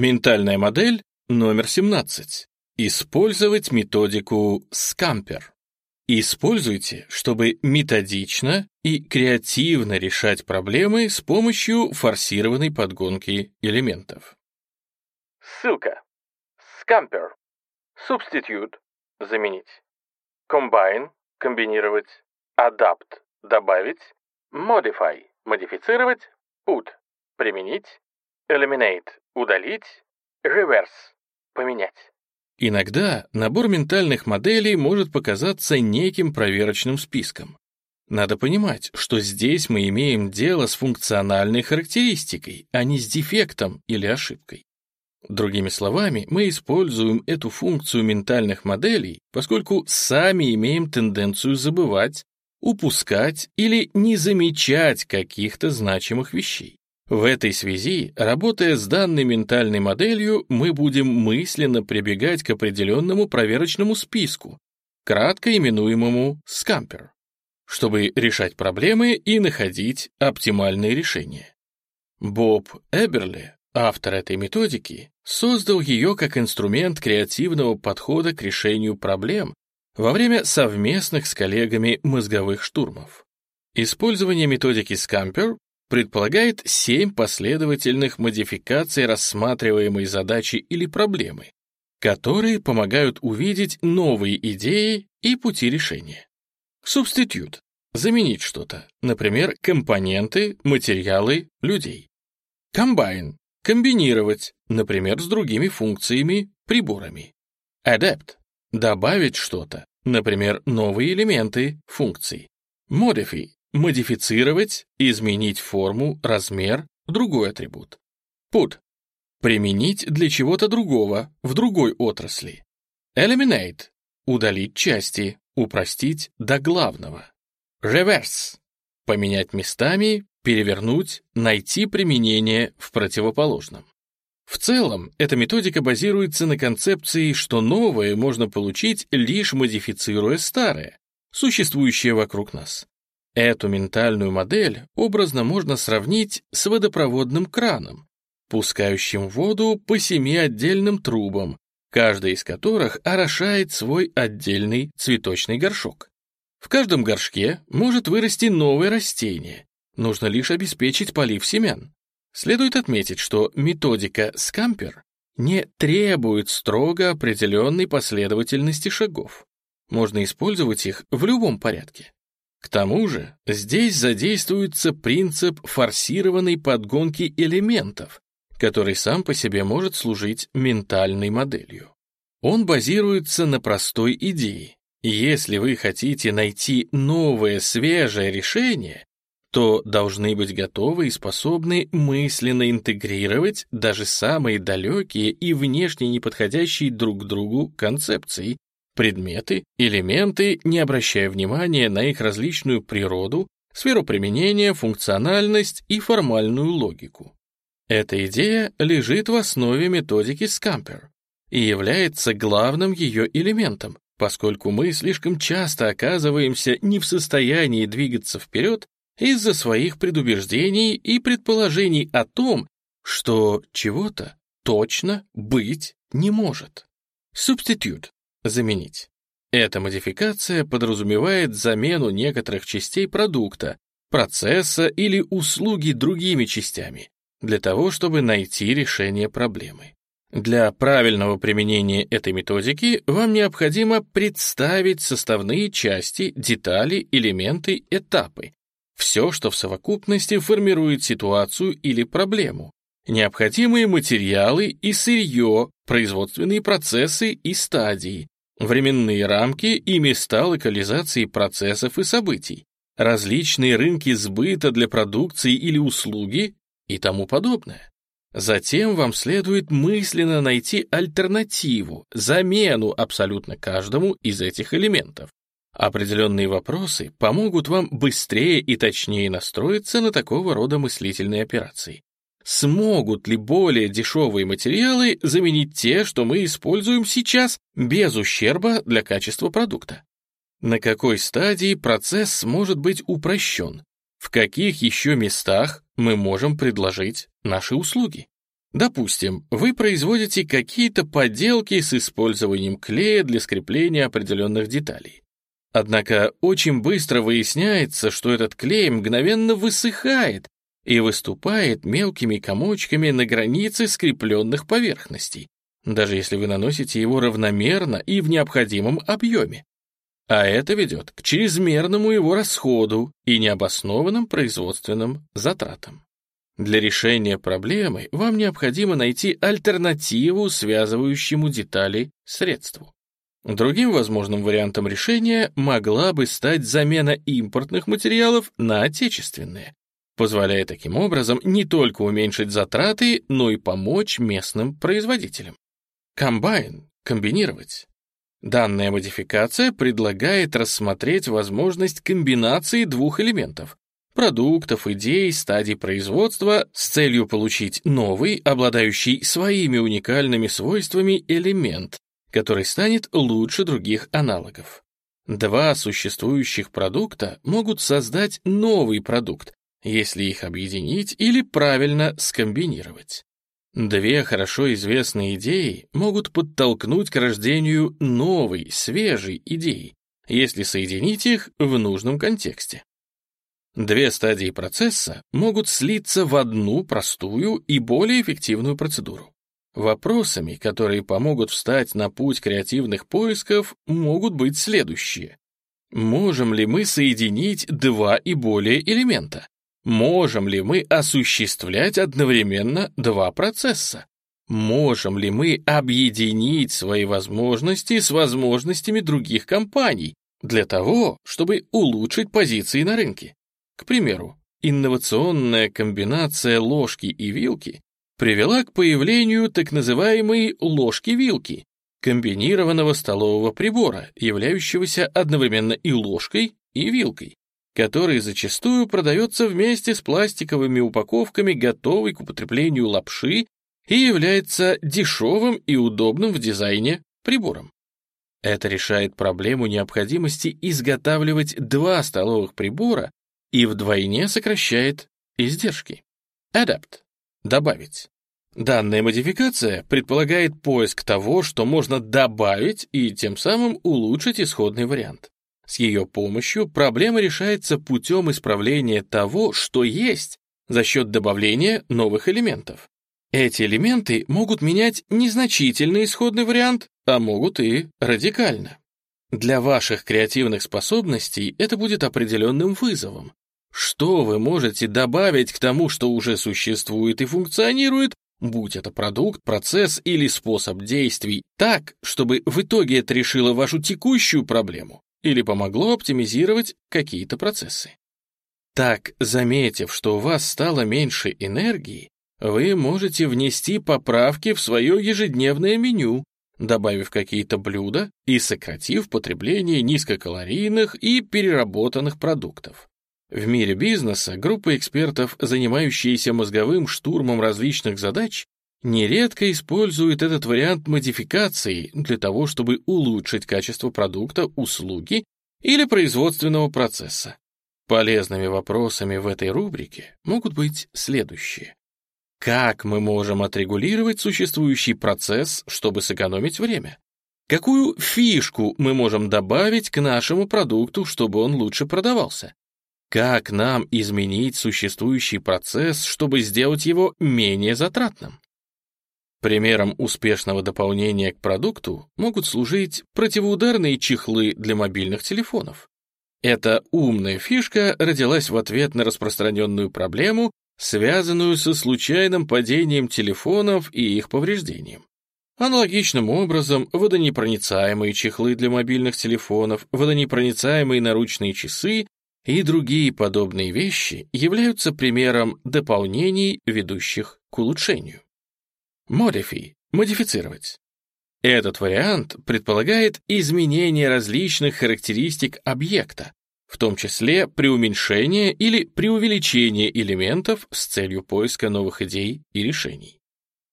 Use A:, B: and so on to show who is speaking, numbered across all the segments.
A: Ментальная модель номер 17. Использовать методику Скампер. Используйте, чтобы методично и креативно решать проблемы с помощью форсированной подгонки элементов.
B: Ссылка. Scamper. Substitute. Заменить. Combine. Комбинировать. Adapt. Добавить. Modify. Модифицировать. Put. Применить. Eliminate. Удалить. Reverse. Поменять.
A: Иногда набор ментальных моделей может показаться неким проверочным списком. Надо понимать, что здесь мы имеем дело с функциональной характеристикой, а не с дефектом или ошибкой. Другими словами, мы используем эту функцию ментальных моделей, поскольку сами имеем тенденцию забывать, упускать или не замечать каких-то значимых вещей. В этой связи, работая с данной ментальной моделью, мы будем мысленно прибегать к определенному проверочному списку, кратко именуемому скампер, чтобы решать проблемы и находить оптимальные решения. Боб Эберли, автор этой методики, создал ее как инструмент креативного подхода к решению проблем во время совместных с коллегами мозговых штурмов. Использование методики Scamper предполагает семь последовательных модификаций рассматриваемой задачи или проблемы, которые помогают увидеть новые идеи и пути решения. Substitute — заменить что-то, например, компоненты, материалы, людей. Combine — комбинировать, например, с другими функциями, приборами. Adapt — добавить что-то, например, новые элементы, функции. Modify Модифицировать, изменить форму, размер, другой атрибут. Put. Применить для чего-то другого, в другой отрасли. Eliminate. Удалить части, упростить до главного. Reverse. Поменять местами, перевернуть, найти применение в противоположном. В целом, эта методика базируется на концепции, что новое можно получить, лишь модифицируя старое, существующее вокруг нас. Эту ментальную модель образно можно сравнить с водопроводным краном, пускающим воду по семи отдельным трубам, каждый из которых орошает свой отдельный цветочный горшок. В каждом горшке может вырасти новое растение, нужно лишь обеспечить полив семян. Следует отметить, что методика Скампер не требует строго определенной последовательности шагов. Можно использовать их в любом порядке. К тому же здесь задействуется принцип форсированной подгонки элементов, который сам по себе может служить ментальной моделью. Он базируется на простой идее. Если вы хотите найти новое свежее решение, то должны быть готовы и способны мысленно интегрировать даже самые далекие и внешне неподходящие друг к другу концепции предметы, элементы, не обращая внимания на их различную природу, сферу применения, функциональность и формальную логику. Эта идея лежит в основе методики Скампер и является главным ее элементом, поскольку мы слишком часто оказываемся не в состоянии двигаться вперед из-за своих предубеждений и предположений о том, что чего-то точно быть не может. Substitute заменить. Эта модификация подразумевает замену некоторых частей продукта, процесса или услуги другими частями, для того, чтобы найти решение проблемы. Для правильного применения этой методики вам необходимо представить составные части, детали, элементы, этапы. Все, что в совокупности формирует ситуацию или проблему. Необходимые материалы и сырье, производственные процессы и стадии, временные рамки и места локализации процессов и событий, различные рынки сбыта для продукции или услуги и тому подобное. Затем вам следует мысленно найти альтернативу, замену абсолютно каждому из этих элементов. Определенные вопросы помогут вам быстрее и точнее настроиться на такого рода мыслительные операции смогут ли более дешевые материалы заменить те, что мы используем сейчас, без ущерба для качества продукта. На какой стадии процесс может быть упрощен? В каких еще местах мы можем предложить наши услуги? Допустим, вы производите какие-то поделки с использованием клея для скрепления определенных деталей. Однако очень быстро выясняется, что этот клей мгновенно высыхает и выступает мелкими комочками на границе скрепленных поверхностей, даже если вы наносите его равномерно и в необходимом объеме. А это ведет к чрезмерному его расходу и необоснованным производственным затратам. Для решения проблемы вам необходимо найти альтернативу связывающему детали средству. Другим возможным вариантом решения могла бы стать замена импортных материалов на отечественные, позволяя таким образом не только уменьшить затраты, но и помочь местным производителям. Комбайн — комбинировать. Данная модификация предлагает рассмотреть возможность комбинации двух элементов продуктов, идей, стадий производства с целью получить новый, обладающий своими уникальными свойствами элемент, который станет лучше других аналогов. Два существующих продукта могут создать новый продукт, если их объединить или правильно скомбинировать. Две хорошо известные идеи могут подтолкнуть к рождению новой, свежей идеи, если соединить их в нужном контексте. Две стадии процесса могут слиться в одну простую и более эффективную процедуру. Вопросами, которые помогут встать на путь креативных поисков, могут быть следующие. Можем ли мы соединить два и более элемента? Можем ли мы осуществлять одновременно два процесса? Можем ли мы объединить свои возможности с возможностями других компаний для того, чтобы улучшить позиции на рынке? К примеру, инновационная комбинация ложки и вилки привела к появлению так называемой ложки-вилки, комбинированного столового прибора, являющегося одновременно и ложкой, и вилкой, который зачастую продается вместе с пластиковыми упаковками готовой к употреблению лапши и является дешевым и удобным в дизайне прибором. Это решает проблему необходимости изготавливать два столовых прибора и вдвойне сокращает издержки. Adapt — добавить. Данная модификация предполагает поиск того, что можно добавить и тем самым улучшить исходный вариант. С ее помощью проблема решается путем исправления того, что есть, за счет добавления новых элементов. Эти элементы могут менять незначительный исходный вариант, а могут и радикально. Для ваших креативных способностей это будет определенным вызовом. Что вы можете добавить к тому, что уже существует и функционирует, будь это продукт, процесс или способ действий, так, чтобы в итоге это решило вашу текущую проблему или помогло оптимизировать какие-то процессы. Так, заметив, что у вас стало меньше энергии, вы можете внести поправки в свое ежедневное меню, добавив какие-то блюда и сократив потребление низкокалорийных и переработанных продуктов. В мире бизнеса группа экспертов, занимающиеся мозговым штурмом различных задач, нередко используют этот вариант модификации для того, чтобы улучшить качество продукта, услуги или производственного процесса. Полезными вопросами в этой рубрике могут быть следующие. Как мы можем отрегулировать существующий процесс, чтобы сэкономить время? Какую фишку мы можем добавить к нашему продукту, чтобы он лучше продавался? Как нам изменить существующий процесс, чтобы сделать его менее затратным? Примером успешного дополнения к продукту могут служить противоударные чехлы для мобильных телефонов. Эта умная фишка родилась в ответ на распространенную проблему, связанную со случайным падением телефонов и их повреждением. Аналогичным образом, водонепроницаемые чехлы для мобильных телефонов, водонепроницаемые наручные часы и другие подобные вещи являются примером дополнений, ведущих к улучшению. Modify — модифицировать. Этот вариант предполагает изменение различных характеристик объекта, в том числе при уменьшении или при увеличении элементов с целью поиска новых идей и решений.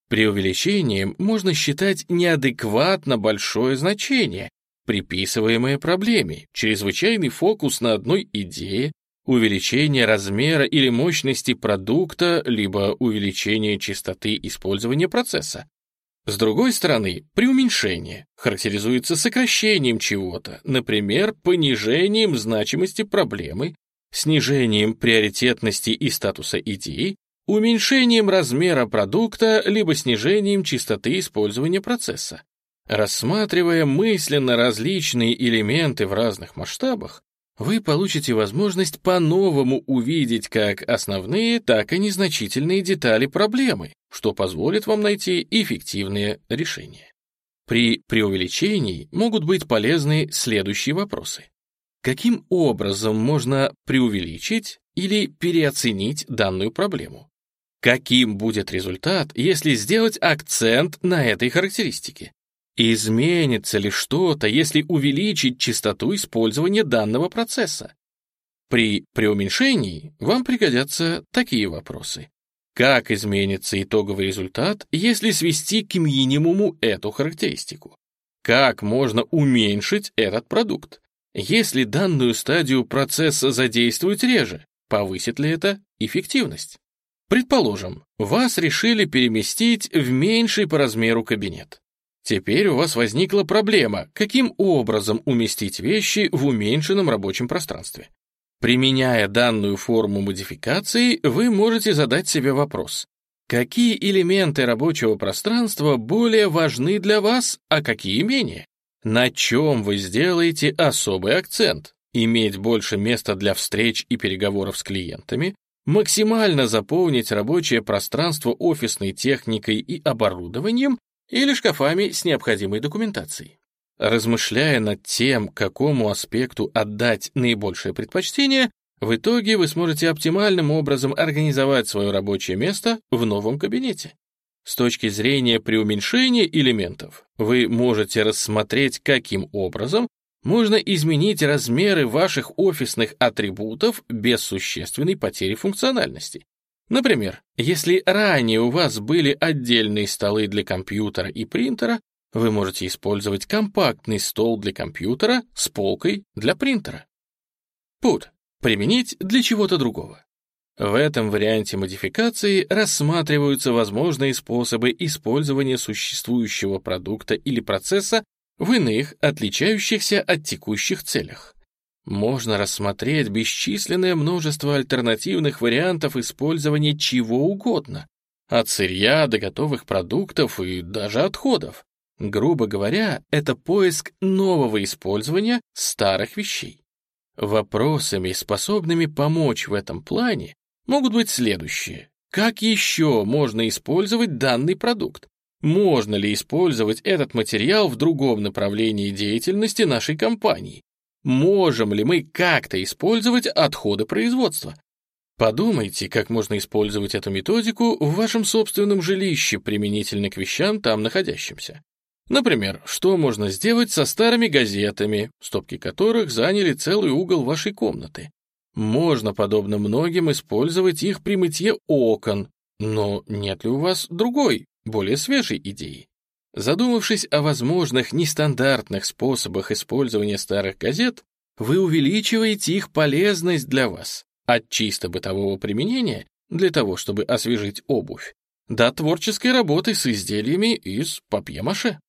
A: Преувеличением можно считать неадекватно большое значение, приписываемое проблеме, чрезвычайный фокус на одной идее, увеличение размера или мощности продукта, либо увеличение частоты использования процесса. С другой стороны, преуменьшение характеризуется сокращением чего-то, например, понижением значимости проблемы, снижением приоритетности и статуса идеи, уменьшением размера продукта либо снижением частоты использования процесса. Рассматривая мысленно различные элементы в разных масштабах, вы получите возможность по-новому увидеть как основные, так и незначительные детали проблемы, что позволит вам найти эффективные решения. При преувеличении могут быть полезны следующие вопросы. Каким образом можно преувеличить или переоценить данную проблему? Каким будет результат, если сделать акцент на этой характеристике? Изменится ли что-то, если увеличить частоту использования данного процесса? При преуменьшении вам пригодятся такие вопросы. Как изменится итоговый результат, если свести к минимуму эту характеристику? Как можно уменьшить этот продукт? Если данную стадию процесса задействовать реже, повысит ли это эффективность? Предположим, вас решили переместить в меньший по размеру кабинет. Теперь у вас возникла проблема, каким образом уместить вещи в уменьшенном рабочем пространстве. Применяя данную форму модификации, вы можете задать себе вопрос. Какие элементы рабочего пространства более важны для вас, а какие менее? На чем вы сделаете особый акцент? Иметь больше места для встреч и переговоров с клиентами, максимально заполнить рабочее пространство офисной техникой и оборудованием или шкафами с необходимой документацией. Размышляя над тем, какому аспекту отдать наибольшее предпочтение, в итоге вы сможете оптимальным образом организовать свое рабочее место в новом кабинете. С точки зрения преуменьшения элементов, вы можете рассмотреть, каким образом можно изменить размеры ваших офисных атрибутов без существенной потери функциональности. Например, если ранее у вас были отдельные столы для компьютера и принтера, вы можете использовать компактный стол для компьютера с полкой для принтера. Put — применить для чего-то другого. В этом варианте модификации рассматриваются возможные способы использования существующего продукта или процесса в иных, отличающихся от текущих целях. Можно рассмотреть бесчисленное множество альтернативных вариантов использования чего угодно, от сырья до готовых продуктов и даже отходов. Грубо говоря, это поиск нового использования старых вещей. Вопросами, способными помочь в этом плане, могут быть следующие. Как еще можно использовать данный продукт? Можно ли использовать этот материал в другом направлении деятельности нашей компании? Можем ли мы как-то использовать отходы производства. Подумайте, как можно использовать эту методику в вашем собственном жилище применительно к вещам там находящимся. Например, что можно сделать со старыми газетами, стопки которых заняли целый угол вашей комнаты. Можно, подобно многим, использовать их при мытье окон, но нет ли у вас другой, более свежей идеи? Задумавшись о возможных нестандартных способах использования старых газет, вы увеличиваете их полезность для вас от чисто бытового применения для того, чтобы освежить обувь, до творческой работы с изделиями из папье-маше.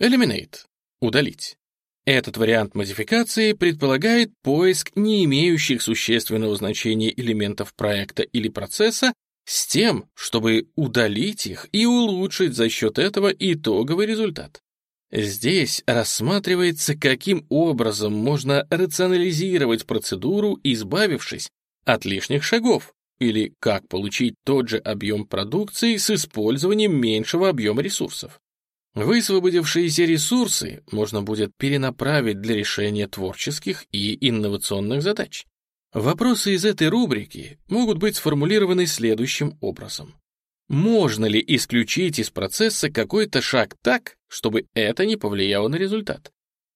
A: Eliminate — удалить. Этот вариант модификации предполагает поиск не имеющих существенного значения элементов проекта или процесса с тем, чтобы удалить их и улучшить за счет этого итоговый результат. Здесь рассматривается, каким образом можно рационализировать процедуру, избавившись от лишних шагов, или как получить тот же объем продукции с использованием меньшего объема ресурсов. Высвободившиеся ресурсы можно будет перенаправить для решения творческих и инновационных задач. Вопросы из этой рубрики могут быть сформулированы следующим образом. Можно ли исключить из процесса какой-то шаг так, чтобы это не повлияло на результат?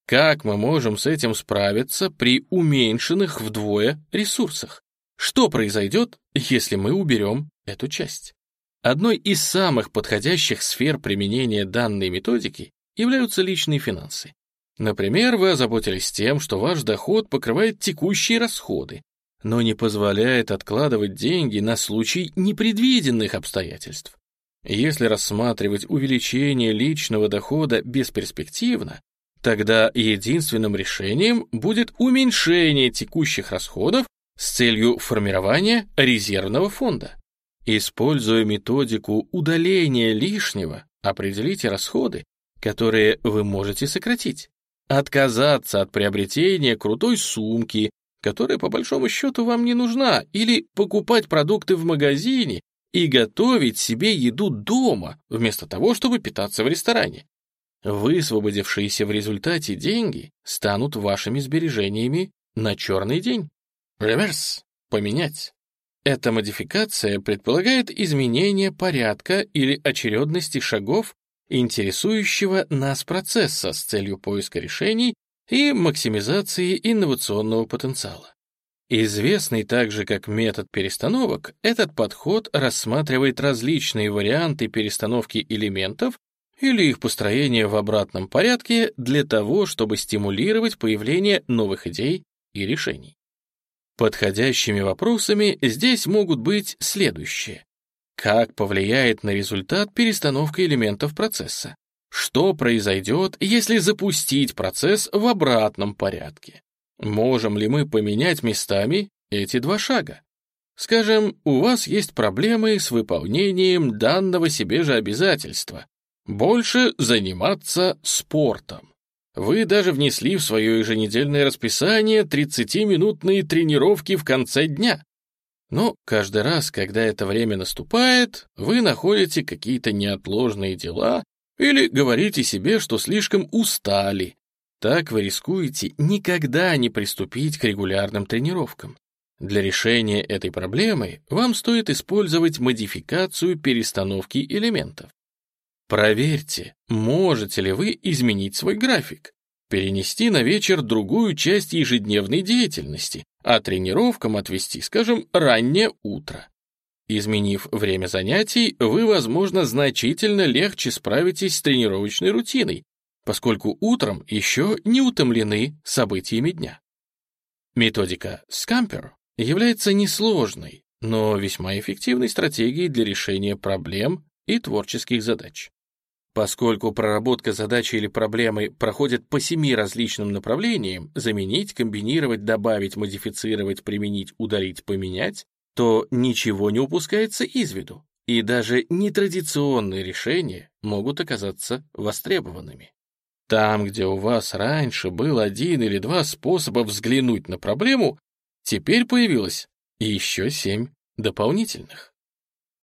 A: Как мы можем с этим справиться при уменьшенных вдвое ресурсах? Что произойдет, если мы уберем эту часть? Одной из самых подходящих сфер применения данной методики являются личные финансы. Например, вы озаботились тем, что ваш доход покрывает текущие расходы, но не позволяет откладывать деньги на случай непредвиденных обстоятельств. Если рассматривать увеличение личного дохода бесперспективно, тогда единственным решением будет уменьшение текущих расходов с целью формирования резервного фонда. Используя методику удаления лишнего, определите расходы, которые вы можете сократить. Отказаться от приобретения крутой сумки, которая по большому счету вам не нужна, или покупать продукты в магазине и готовить себе еду дома, вместо того, чтобы питаться в ресторане. Высвободившиеся в результате деньги станут вашими сбережениями на черный день. Реверс. Поменять. Эта модификация предполагает изменение порядка или очередности шагов интересующего нас процесса с целью поиска решений и максимизации инновационного потенциала. Известный также как метод перестановок, этот подход рассматривает различные варианты перестановки элементов или их построения в обратном порядке для того, чтобы стимулировать появление новых идей и решений. Подходящими вопросами здесь могут быть следующие. Как повлияет на результат перестановка элементов процесса? Что произойдет, если запустить процесс в обратном порядке? Можем ли мы поменять местами эти два шага? Скажем, у вас есть проблемы с выполнением данного себе же обязательства. Больше заниматься спортом. Вы даже внесли в свое еженедельное расписание 30-минутные тренировки в конце дня. Но каждый раз, когда это время наступает, вы находите какие-то неотложные дела или говорите себе, что слишком устали, так вы рискуете никогда не приступить к регулярным тренировкам. Для решения этой проблемы вам стоит использовать модификацию перестановки элементов. Проверьте, можете ли вы изменить свой график, перенести на вечер другую часть ежедневной деятельности, а тренировкам отвести, скажем, раннее утро. Изменив время занятий, вы, возможно, значительно легче справитесь с тренировочной рутиной, поскольку утром еще не утомлены событиями дня. Методика Scamper является несложной, но весьма эффективной стратегией для решения проблем и творческих задач. Поскольку проработка задачи или проблемы проходит по семи различным направлениям, заменить, комбинировать, добавить, модифицировать, применить, удалить, поменять, то ничего не упускается из виду, и даже нетрадиционные решения могут оказаться востребованными. Там, где у вас раньше был один или два способа взглянуть на проблему, теперь появилось еще семь дополнительных.